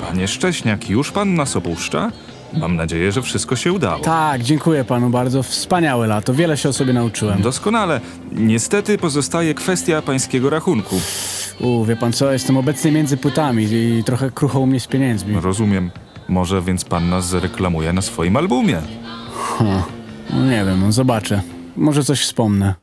Panie Szcześniak, już pan nas opuszcza? Mam nadzieję, że wszystko się udało. Tak, dziękuję panu bardzo. Wspaniałe lato. Wiele się o sobie nauczyłem. Doskonale. Niestety pozostaje kwestia pańskiego rachunku. U, wie pan co, jestem obecnie między płytami i trochę krucho u mnie z pieniędzmi. Rozumiem. Może więc pan nas zareklamuje na swoim albumie. No, nie wiem, no zobaczę. Może coś wspomnę.